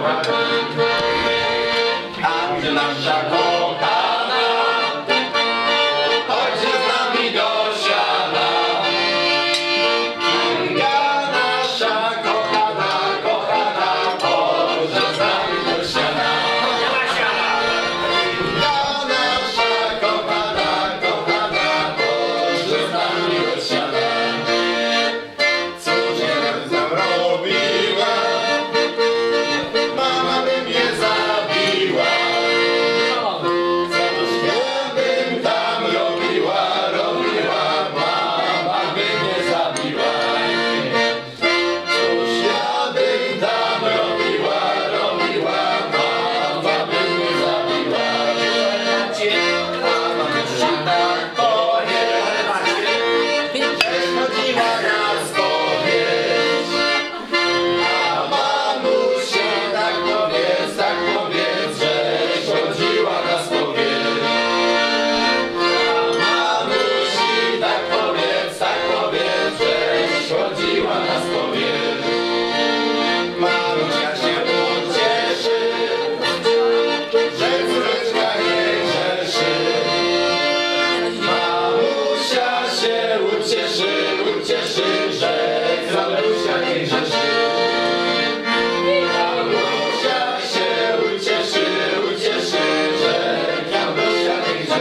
Música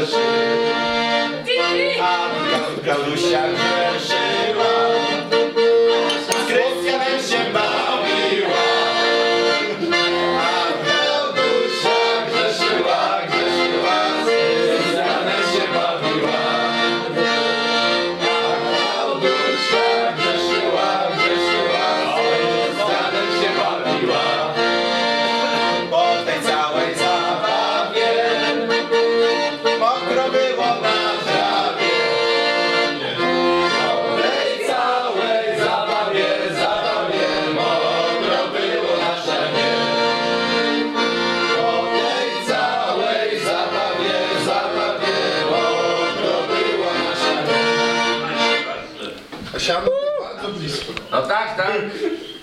starszy, a Galusia grzeszy. Siano bardzo blisko. No tak, tak.